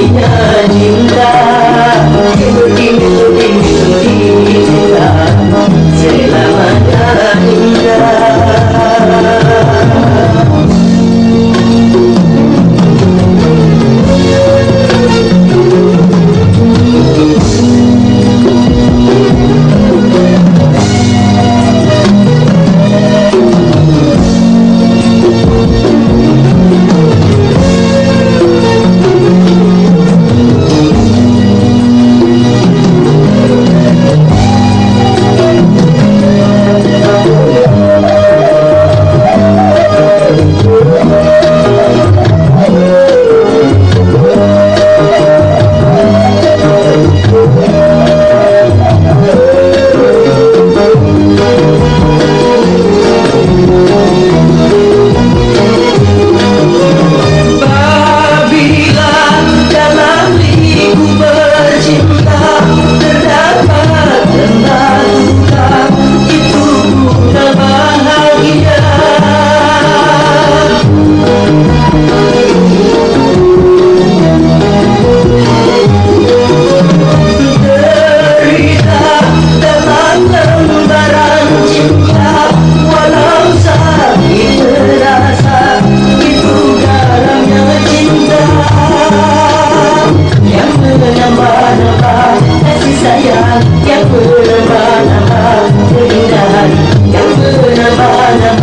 You yeah, yeah. yapılamana, yapılamana, yapılamana.